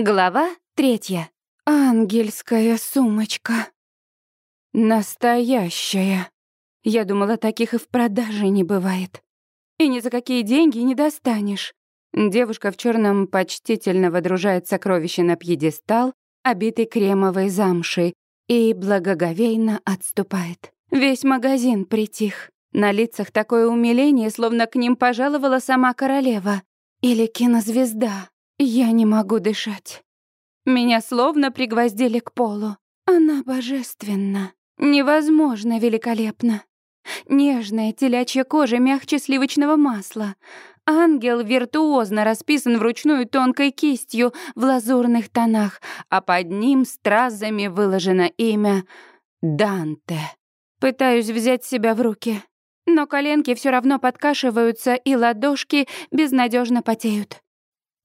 Глава третья. Ангельская сумочка. Настоящая. Я думала, таких и в продаже не бывает. И ни за какие деньги не достанешь. Девушка в черном почтительно водружает сокровище на пьедестал, обитый кремовой замшей, и благоговейно отступает. Весь магазин притих. На лицах такое умиление, словно к ним пожаловала сама королева. Или кинозвезда. Я не могу дышать. Меня словно пригвоздили к полу. Она божественна. Невозможно великолепно. Нежная телячья кожа мягче сливочного масла. Ангел виртуозно расписан вручную тонкой кистью в лазурных тонах, а под ним стразами выложено имя Данте. Пытаюсь взять себя в руки, но коленки все равно подкашиваются, и ладошки безнадежно потеют.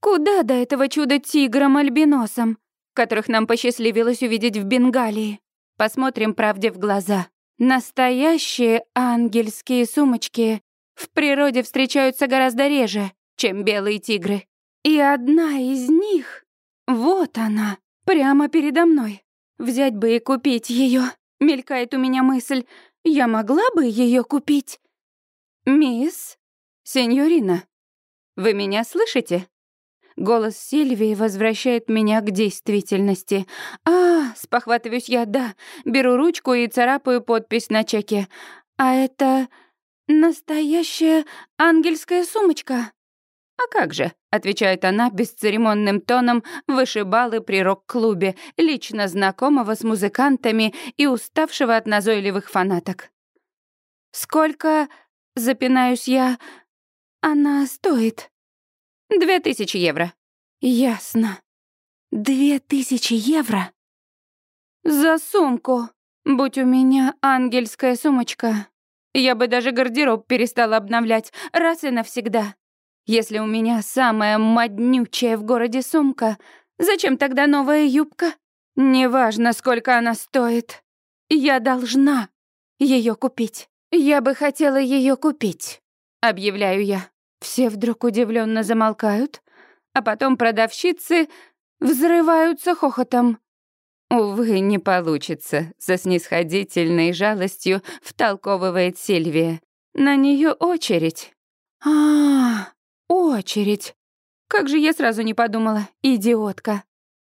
Куда до этого чуда тиграм-альбиносам, которых нам посчастливилось увидеть в Бенгалии? Посмотрим правде в глаза. Настоящие ангельские сумочки в природе встречаются гораздо реже, чем белые тигры. И одна из них, вот она, прямо передо мной. Взять бы и купить ее. Мелькает у меня мысль, я могла бы ее купить. Мисс, сеньорина, вы меня слышите? Голос Сильвии возвращает меня к действительности. «А, спохватываюсь я, да. Беру ручку и царапаю подпись на чеке. А это настоящая ангельская сумочка». «А как же?» — отвечает она бесцеремонным тоном вышибалы при рок-клубе, лично знакомого с музыкантами и уставшего от назойливых фанаток. «Сколько, запинаюсь я, она стоит?» Две тысячи евро. Ясно. Две тысячи евро? За сумку. Будь у меня ангельская сумочка, я бы даже гардероб перестала обновлять раз и навсегда. Если у меня самая моднючая в городе сумка, зачем тогда новая юбка? Неважно, сколько она стоит. Я должна ее купить. Я бы хотела ее купить, объявляю я. Все вдруг удивленно замолкают, а потом продавщицы взрываются хохотом. «Увы, не получится», — со снисходительной жалостью втолковывает Сильвия. «На нее очередь». «А, очередь. Как же я сразу не подумала, идиотка».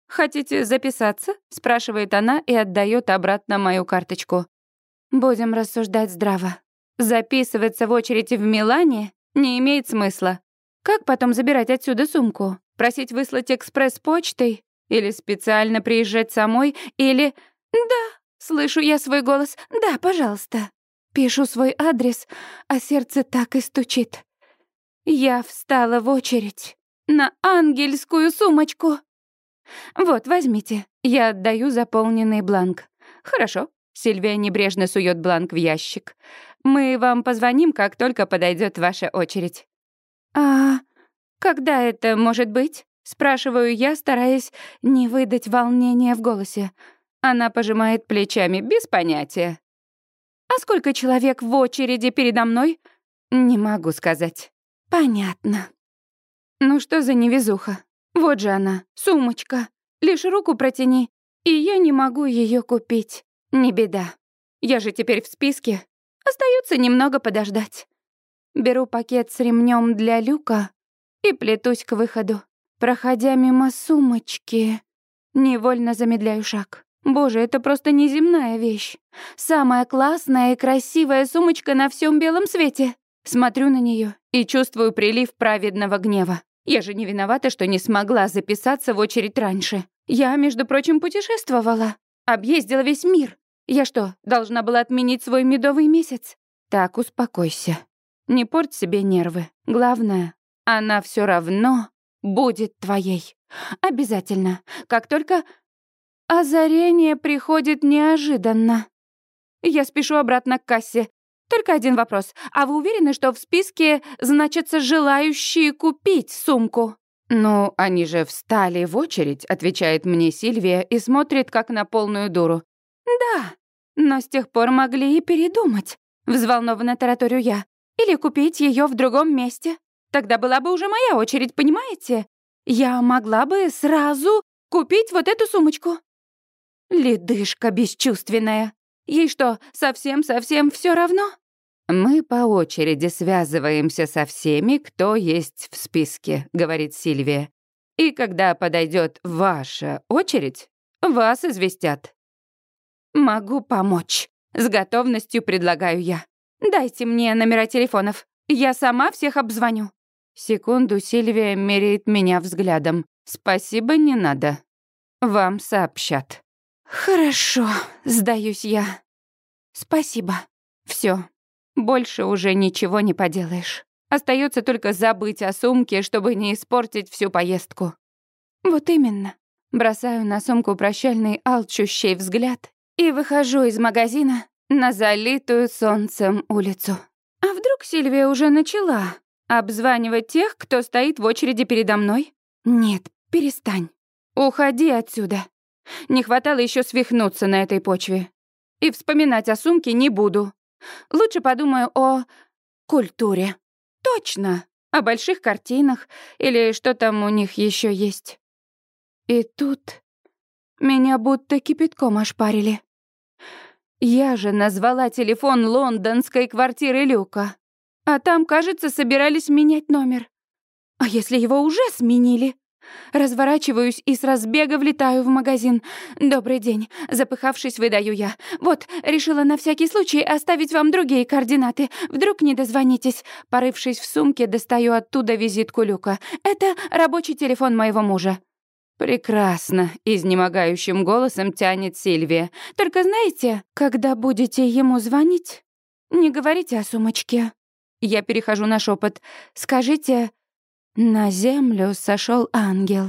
«Хотите записаться?» — спрашивает она и отдает обратно мою карточку. «Будем рассуждать здраво. Записываться в очередь в Милане не имеет смысла. Как потом забирать отсюда сумку? Просить выслать экспресс-почтой? Или специально приезжать самой? Или... Да, слышу я свой голос. Да, пожалуйста. Пишу свой адрес, а сердце так и стучит. Я встала в очередь на ангельскую сумочку. Вот, возьмите. Я отдаю заполненный бланк. Хорошо. Сильвия небрежно сует бланк в ящик. Мы вам позвоним, как только подойдет ваша очередь». «А когда это может быть?» — спрашиваю я, стараясь не выдать волнения в голосе. Она пожимает плечами, без понятия. «А сколько человек в очереди передо мной?» «Не могу сказать». «Понятно». «Ну что за невезуха? Вот же она, сумочка. Лишь руку протяни, и я не могу ее купить. Не беда. Я же теперь в списке. Остается немного подождать. Беру пакет с ремнем для люка и плетусь к выходу. Проходя мимо сумочки, невольно замедляю шаг. Боже, это просто неземная вещь. Самая классная и красивая сумочка на всем белом свете. Смотрю на нее и чувствую прилив праведного гнева. Я же не виновата, что не смогла записаться в очередь раньше. Я, между прочим, путешествовала. Объездила весь мир. Я что, должна была отменить свой медовый месяц? Так, успокойся. Не порть себе нервы. Главное, она все равно будет твоей. Обязательно. Как только озарение приходит неожиданно. Я спешу обратно к кассе. Только один вопрос. А вы уверены, что в списке значатся желающие купить сумку? «Ну, они же встали в очередь», — отвечает мне Сильвия и смотрит как на полную дуру. «Да, но с тех пор могли и передумать», — взволнованно тараторю я. «Или купить ее в другом месте. Тогда была бы уже моя очередь, понимаете? Я могла бы сразу купить вот эту сумочку». Ледышка бесчувственная. Ей что, совсем-совсем все равно? «Мы по очереди связываемся со всеми, кто есть в списке», — говорит Сильвия. «И когда подойдет ваша очередь, вас известят». «Могу помочь», — с готовностью предлагаю я. «Дайте мне номера телефонов. Я сама всех обзвоню». Секунду Сильвия меряет меня взглядом. «Спасибо, не надо. Вам сообщат». «Хорошо», — сдаюсь я. «Спасибо. Все, больше уже ничего не поделаешь. Остается только забыть о сумке, чтобы не испортить всю поездку. Вот именно. Бросаю на сумку прощальный алчущий взгляд и выхожу из магазина на залитую солнцем улицу. А вдруг Сильвия уже начала обзванивать тех, кто стоит в очереди передо мной? Нет, перестань. Уходи отсюда. Не хватало еще свихнуться на этой почве. И вспоминать о сумке не буду. Лучше подумаю о культуре. Точно, о больших картинах или что там у них еще есть. И тут меня будто кипятком ошпарили. Я же назвала телефон лондонской квартиры Люка. А там, кажется, собирались менять номер. А если его уже сменили? Разворачиваюсь и с разбега влетаю в магазин. «Добрый день», — запыхавшись, выдаю я. «Вот, решила на всякий случай оставить вам другие координаты. Вдруг не дозвонитесь». Порывшись в сумке, достаю оттуда визитку Люка. «Это рабочий телефон моего мужа». «Прекрасно», — изнемогающим голосом тянет Сильвия. «Только знаете, когда будете ему звонить, не говорите о сумочке». Я перехожу на шепот. «Скажите, на землю сошел ангел.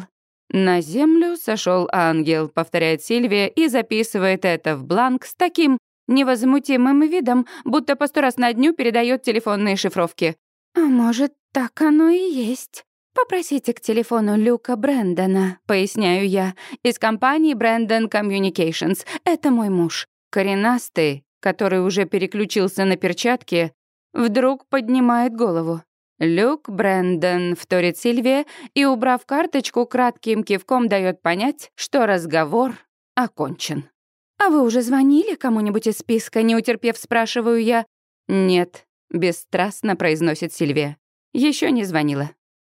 На землю сошел ангел, повторяет Сильвия и записывает это в бланк с таким невозмутимым видом, будто по сто раз на дню передает телефонные шифровки. А может, так оно и есть. Попросите к телефону Люка Брэндона, поясняю я, из компании Brandon Communications. Это мой муж. Коренастый, который уже переключился на перчатки, вдруг поднимает голову. Люк Брэндон вторит Сильвия и, убрав карточку, кратким кивком дает понять, что разговор окончен. «А вы уже звонили кому-нибудь из списка?» Не утерпев, спрашиваю я. «Нет», — бесстрастно произносит Сильвия. Еще не звонила».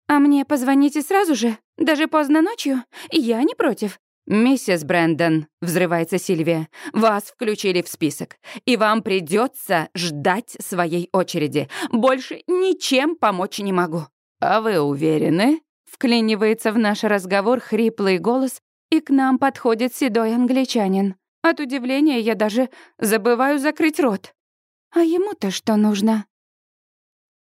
«А мне позвоните сразу же? Даже поздно ночью? Я не против. «Миссис Брэндон», — взрывается Сильвия, — «вас включили в список, и вам придется ждать своей очереди. Больше ничем помочь не могу». «А вы уверены?» — вклинивается в наш разговор хриплый голос, и к нам подходит седой англичанин. От удивления я даже забываю закрыть рот. «А ему-то что нужно?»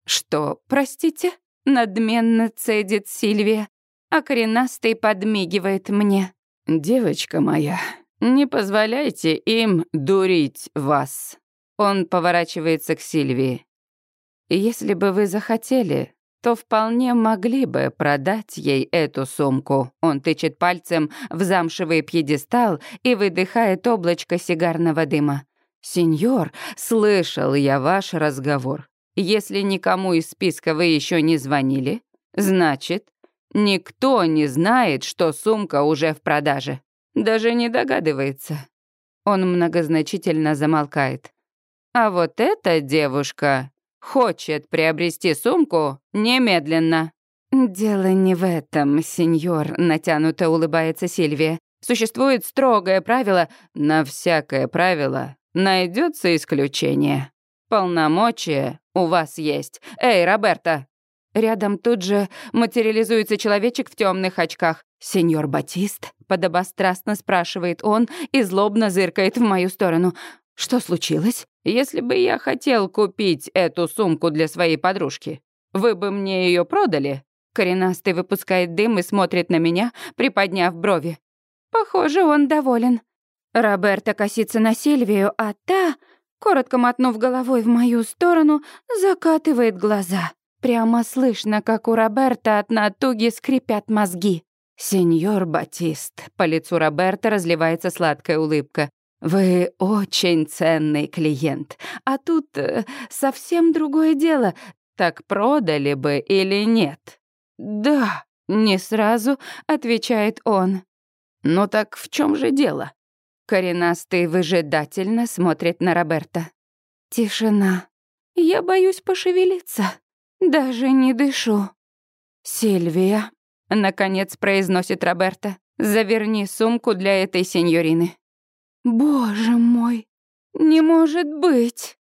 «Что, простите?» — надменно цедит Сильвия, а коренастый подмигивает мне. «Девочка моя, не позволяйте им дурить вас». Он поворачивается к Сильвии. «Если бы вы захотели, то вполне могли бы продать ей эту сумку». Он тычет пальцем в замшевый пьедестал и выдыхает облачко сигарного дыма. «Сеньор, слышал я ваш разговор. Если никому из списка вы еще не звонили, значит, Никто не знает, что сумка уже в продаже. Даже не догадывается. Он многозначительно замолкает. А вот эта девушка хочет приобрести сумку немедленно. «Дело не в этом, сеньор», — натянуто улыбается Сильвия. «Существует строгое правило. На всякое правило найдется исключение. Полномочия у вас есть. Эй, Роберта, Рядом тут же материализуется человечек в темных очках. «Сеньор Батист?» — подобострастно спрашивает он и злобно зыркает в мою сторону. «Что случилось? Если бы я хотел купить эту сумку для своей подружки, вы бы мне ее продали?» Коренастый выпускает дым и смотрит на меня, приподняв брови. Похоже, он доволен. Роберта косится на Сильвию, а та, коротко мотнув головой в мою сторону, закатывает глаза. Прямо слышно, как у Роберта от натуги скрипят мозги. «Сеньор Батист», — по лицу Роберта разливается сладкая улыбка. «Вы очень ценный клиент. А тут э, совсем другое дело. Так продали бы или нет?» «Да», — не сразу отвечает он. «Ну так в чем же дело?» Коренастый выжидательно смотрит на Роберта. Тишина. Я боюсь пошевелиться. Даже не дышу. «Сильвия», — наконец произносит Роберта, «заверни сумку для этой сеньорины». «Боже мой, не может быть!»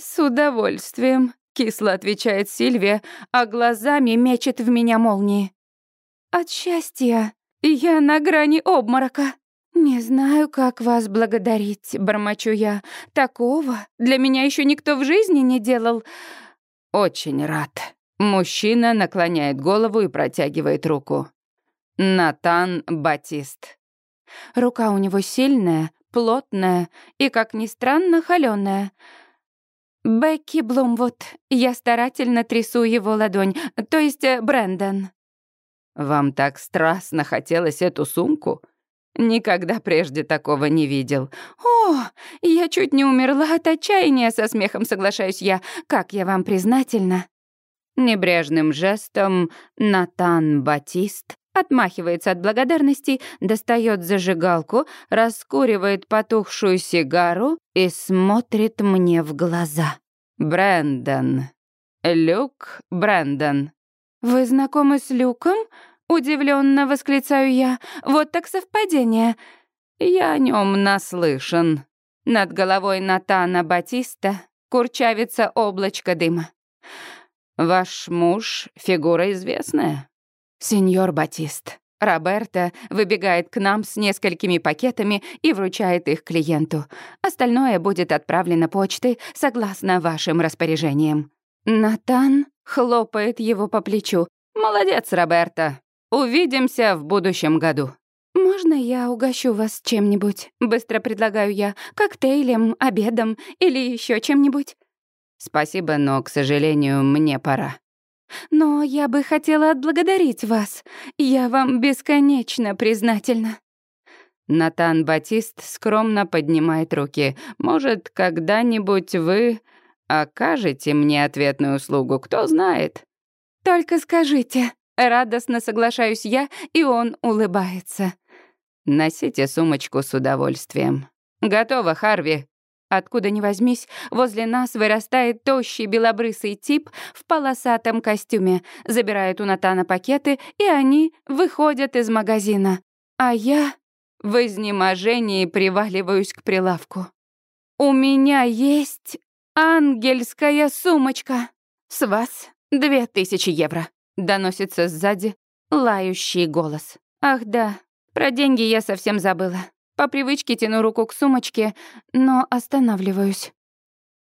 «С удовольствием», — кисло отвечает Сильвия, а глазами мечет в меня молнии. «От счастья я на грани обморока». «Не знаю, как вас благодарить», — бормочу я. «Такого для меня еще никто в жизни не делал». «Очень рад». Мужчина наклоняет голову и протягивает руку. Натан Батист. Рука у него сильная, плотная и, как ни странно, холёная. Бекки Блумвуд. Я старательно трясу его ладонь, то есть э, Брэндон. «Вам так страстно хотелось эту сумку?» Никогда прежде такого не видел. О, я чуть не умерла от отчаяния, со смехом соглашаюсь я. Как я вам признательна. Небрежным жестом Натан Батист отмахивается от благодарности, достает зажигалку, раскуривает потухшую сигару и смотрит мне в глаза. Брэндон. Люк Брэндон. «Вы знакомы с Люком?» Удивленно восклицаю я. Вот так совпадение. Я о нем наслышан. Над головой Натана Батиста курчавится облачко дыма. Ваш муж — фигура известная. Сеньор Батист. Роберта выбегает к нам с несколькими пакетами и вручает их клиенту. Остальное будет отправлено почтой согласно вашим распоряжениям. Натан хлопает его по плечу. «Молодец, Роберта. Увидимся в будущем году». «Можно я угощу вас чем-нибудь?» — быстро предлагаю я. «Коктейлем, обедом или еще чем-нибудь?» «Спасибо, но, к сожалению, мне пора». «Но я бы хотела отблагодарить вас. Я вам бесконечно признательна». Натан Батист скромно поднимает руки. «Может, когда-нибудь вы окажете мне ответную услугу, кто знает?» «Только скажите», Радостно соглашаюсь я, и он улыбается. Носите сумочку с удовольствием. Готово, Харви. Откуда ни возьмись, возле нас вырастает тощий белобрысый тип в полосатом костюме, забирает у Натана пакеты, и они выходят из магазина. А я в изнеможении приваливаюсь к прилавку. «У меня есть ангельская сумочка. С вас две тысячи евро». Доносится сзади лающий голос. Ах да, про деньги я совсем забыла. По привычке тяну руку к сумочке, но останавливаюсь.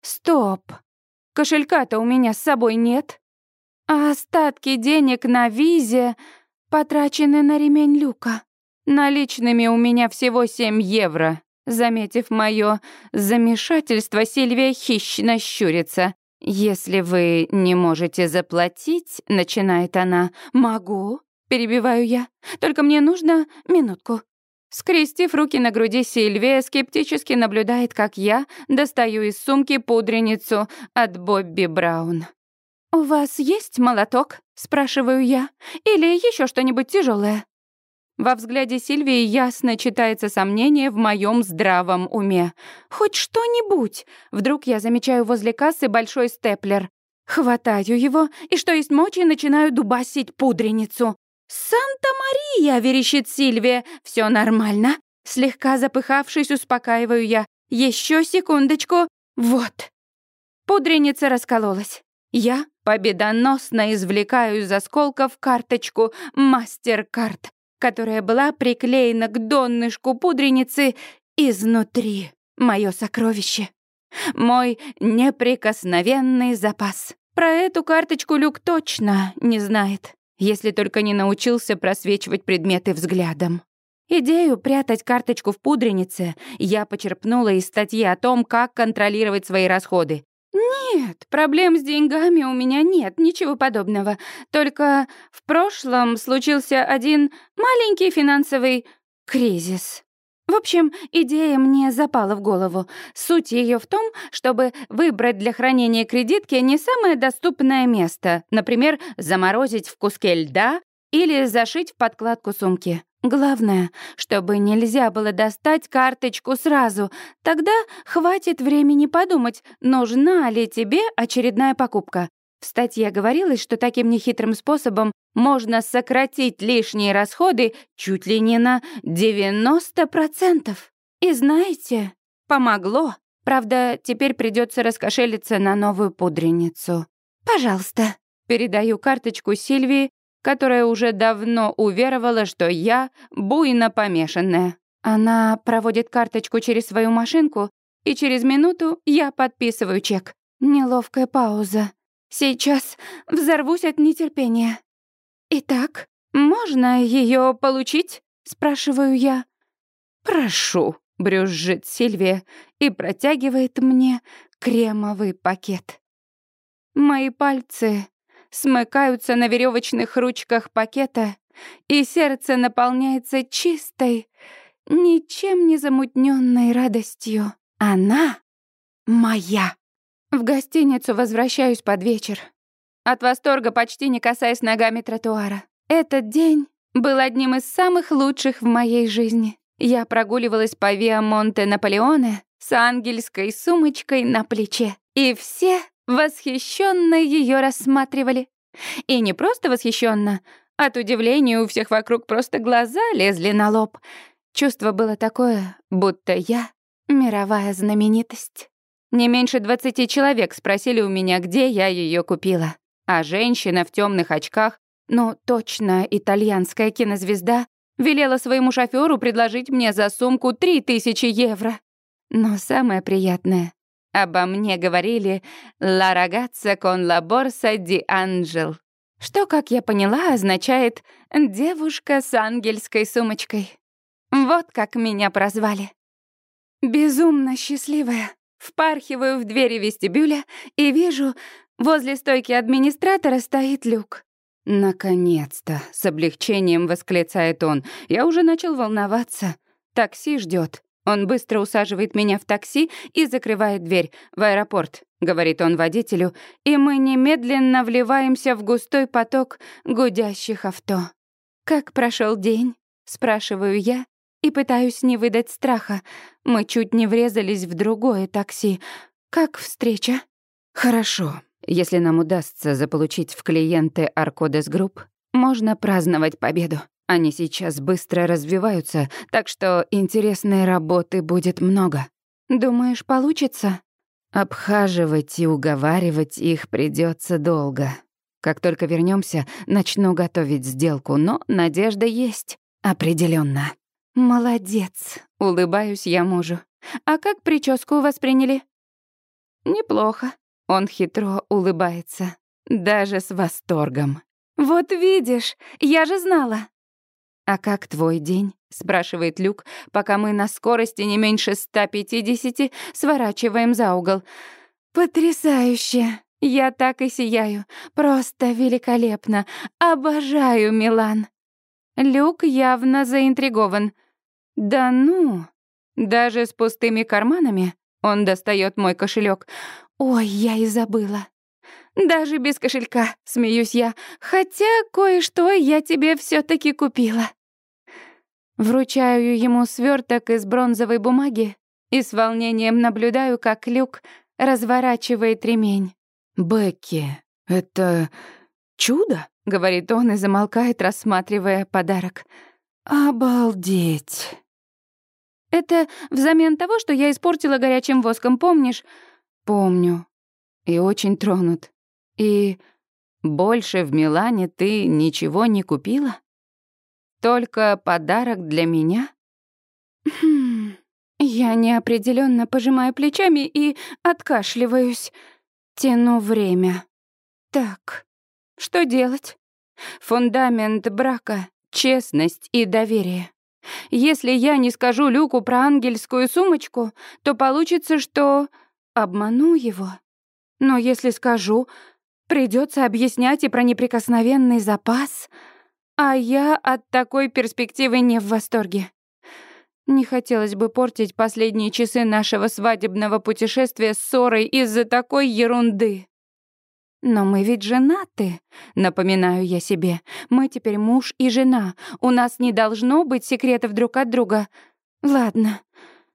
Стоп. Кошелька-то у меня с собой нет. А остатки денег на визе потрачены на ремень люка. Наличными у меня всего 7 евро. Заметив моё замешательство, Сильвия хищно щурится. «Если вы не можете заплатить», — начинает она, «могу», — перебиваю я, «только мне нужно минутку». Скрестив руки на груди, Сильвия скептически наблюдает, как я достаю из сумки пудреницу от Бобби Браун. «У вас есть молоток?» — спрашиваю я. «Или еще что-нибудь тяжелое? Во взгляде Сильвии ясно читается сомнение в моем здравом уме. «Хоть что-нибудь!» Вдруг я замечаю возле кассы большой степлер. Хватаю его и, что есть мочи, начинаю дубасить пудреницу. «Санта-Мария!» — верещит Сильвия. Все нормально». Слегка запыхавшись, успокаиваю я. Еще секундочку. Вот. Пудреница раскололась. Я победоносно извлекаю из осколков карточку «Мастер-карт» которая была приклеена к донышку пудреницы изнутри. Мое сокровище. Мой неприкосновенный запас. Про эту карточку Люк точно не знает, если только не научился просвечивать предметы взглядом. Идею прятать карточку в пудренице я почерпнула из статьи о том, как контролировать свои расходы. «Нет, проблем с деньгами у меня нет, ничего подобного. Только в прошлом случился один маленький финансовый кризис». В общем, идея мне запала в голову. Суть ее в том, чтобы выбрать для хранения кредитки не самое доступное место, например, заморозить в куске льда или зашить в подкладку сумки. Главное, чтобы нельзя было достать карточку сразу. Тогда хватит времени подумать, нужна ли тебе очередная покупка. В статье говорилось, что таким нехитрым способом можно сократить лишние расходы чуть ли не на 90%. И знаете, помогло. Правда, теперь придется раскошелиться на новую пудреницу. Пожалуйста. Передаю карточку Сильвии, которая уже давно уверовала, что я буйно помешанная. Она проводит карточку через свою машинку, и через минуту я подписываю чек. Неловкая пауза. Сейчас взорвусь от нетерпения. «Итак, можно ее получить?» — спрашиваю я. «Прошу», — брюзжит Сильвия и протягивает мне кремовый пакет. Мои пальцы смыкаются на веревочных ручках пакета, и сердце наполняется чистой, ничем не замутненной радостью. Она моя. В гостиницу возвращаюсь под вечер. От восторга почти не касаясь ногами тротуара. Этот день был одним из самых лучших в моей жизни. Я прогуливалась по Виа Монте Наполеоне с ангельской сумочкой на плече, и все восхищенно ее рассматривали. И не просто восхищенно, от удивления у всех вокруг просто глаза лезли на лоб. Чувство было такое, будто я мировая знаменитость. Не меньше двадцати человек спросили у меня, где я ее купила. А женщина в темных очках, ну точно итальянская кинозвезда, велела своему шофёру предложить мне за сумку три тысячи евро. Но самое приятное, Обо мне говорили «La ragazza con la borsa di angel», что, как я поняла, означает «девушка с ангельской сумочкой». Вот как меня прозвали. Безумно счастливая. Впархиваю в двери вестибюля и вижу, возле стойки администратора стоит люк. «Наконец-то!» — с облегчением восклицает он. «Я уже начал волноваться. Такси ждет. Он быстро усаживает меня в такси и закрывает дверь. «В аэропорт», — говорит он водителю, и мы немедленно вливаемся в густой поток гудящих авто. «Как прошел день?» — спрашиваю я и пытаюсь не выдать страха. Мы чуть не врезались в другое такси. «Как встреча?» «Хорошо. Если нам удастся заполучить в клиенты Аркодес Групп, можно праздновать победу». Они сейчас быстро развиваются, так что интересной работы будет много. Думаешь, получится? Обхаживать и уговаривать их придется долго. Как только вернемся, начну готовить сделку, но надежда есть. определенно. Молодец, улыбаюсь я мужу. А как прическу восприняли? Неплохо. Он хитро улыбается, даже с восторгом. Вот видишь, я же знала. «А как твой день?» — спрашивает Люк, пока мы на скорости не меньше 150 сворачиваем за угол. «Потрясающе! Я так и сияю. Просто великолепно. Обожаю Милан!» Люк явно заинтригован. «Да ну!» Даже с пустыми карманами он достает мой кошелек. «Ой, я и забыла!» Даже без кошелька, смеюсь я. Хотя кое-что я тебе все таки купила. Вручаю ему сверток из бронзовой бумаги и с волнением наблюдаю, как Люк разворачивает ремень. «Бекки, это чудо?» — говорит он и замолкает, рассматривая подарок. «Обалдеть!» «Это взамен того, что я испортила горячим воском, помнишь?» «Помню. И очень тронут. И больше в Милане ты ничего не купила? Только подарок для меня? Хм, я неопределенно пожимаю плечами и откашливаюсь. Тяну время. Так, что делать? Фундамент брака — честность и доверие. Если я не скажу Люку про ангельскую сумочку, то получится, что обману его. Но если скажу, Придется объяснять и про неприкосновенный запас, а я от такой перспективы не в восторге. Не хотелось бы портить последние часы нашего свадебного путешествия ссорой из-за такой ерунды. Но мы ведь женаты, напоминаю я себе. Мы теперь муж и жена. У нас не должно быть секретов друг от друга. Ладно,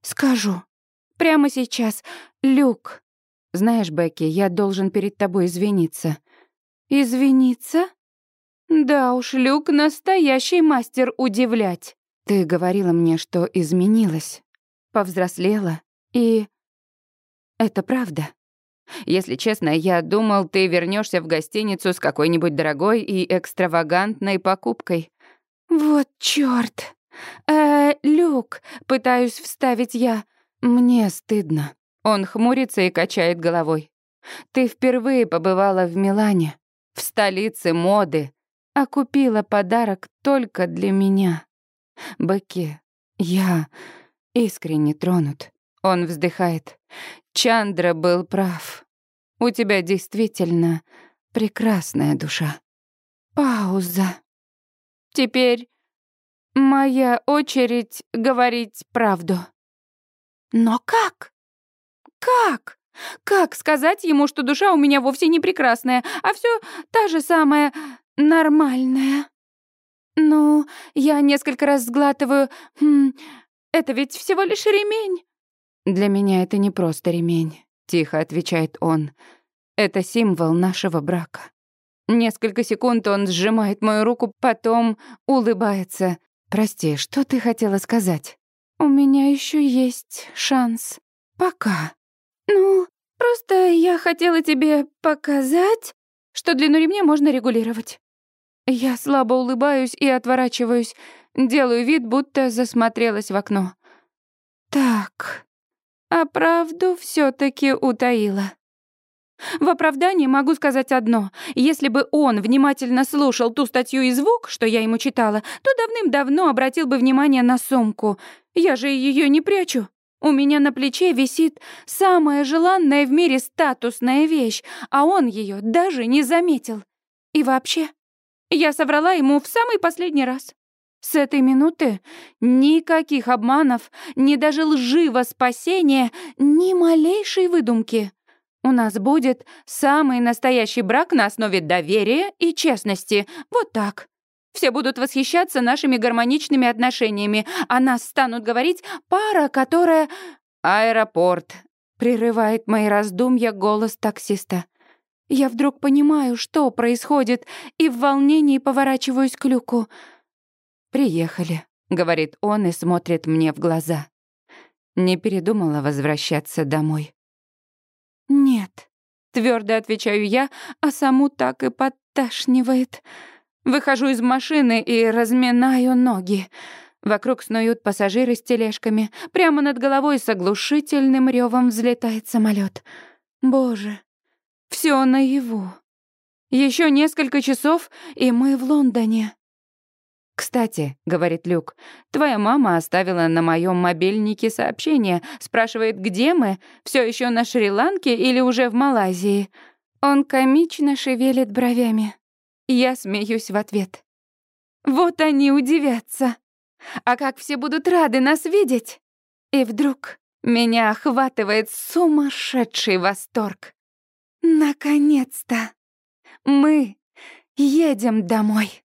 скажу. Прямо сейчас. Люк. Знаешь, Бекки, я должен перед тобой извиниться. Извиниться? Да уж, Люк настоящий мастер удивлять. Ты говорила мне, что изменилась, повзрослела, и... Это правда. Если честно, я думал, ты вернешься в гостиницу с какой-нибудь дорогой и экстравагантной покупкой. Вот чёрт. Э, Люк, пытаюсь вставить я. Мне стыдно. Он хмурится и качает головой. Ты впервые побывала в Милане, в столице моды, а купила подарок только для меня. Бекки, я искренне тронут. Он вздыхает. Чандра был прав. У тебя действительно прекрасная душа. Пауза. Теперь моя очередь говорить правду. Но как? Как? Как сказать ему, что душа у меня вовсе не прекрасная, а все та же самая нормальная? Ну, я несколько раз сглатываю. Хм, это ведь всего лишь ремень. Для меня это не просто ремень, тихо отвечает он. Это символ нашего брака. Несколько секунд он сжимает мою руку, потом улыбается. Прости, что ты хотела сказать? У меня еще есть шанс. Пока. Ну, просто я хотела тебе показать, что длину ремня можно регулировать. Я слабо улыбаюсь и отворачиваюсь, делаю вид, будто засмотрелась в окно. Так, а правду все таки утаила. В оправдании могу сказать одно. Если бы он внимательно слушал ту статью и звук, что я ему читала, то давным-давно обратил бы внимание на сумку. Я же ее не прячу. У меня на плече висит самая желанная в мире статусная вещь, а он ее даже не заметил. И вообще, я соврала ему в самый последний раз. С этой минуты никаких обманов, ни даже лживого спасения, ни малейшей выдумки. У нас будет самый настоящий брак на основе доверия и честности. Вот так. Все будут восхищаться нашими гармоничными отношениями, а нас станут говорить «пара, которая...» «Аэропорт», — прерывает мои раздумья голос таксиста. Я вдруг понимаю, что происходит, и в волнении поворачиваюсь к люку. «Приехали», — говорит он и смотрит мне в глаза. Не передумала возвращаться домой. «Нет», — твердо отвечаю я, а саму так и подташнивает. Выхожу из машины и разминаю ноги. Вокруг снуют пассажиры с тележками. Прямо над головой с оглушительным ревом взлетает самолет. Боже, все наяву. Еще несколько часов, и мы в Лондоне. «Кстати», — говорит Люк, — «твоя мама оставила на моем мобильнике сообщение, спрашивает, где мы, все еще на Шри-Ланке или уже в Малайзии». Он комично шевелит бровями. Я смеюсь в ответ. Вот они удивятся. А как все будут рады нас видеть? И вдруг меня охватывает сумасшедший восторг. Наконец-то мы едем домой.